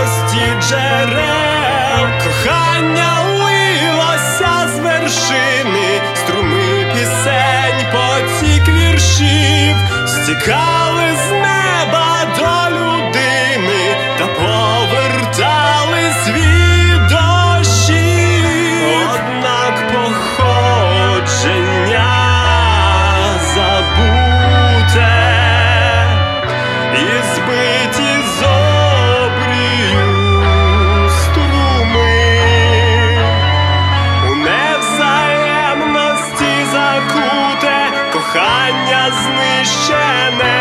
гості джерел, кохання лилося з вершини, струми пісень, потік віршів стікали. кохання знищене.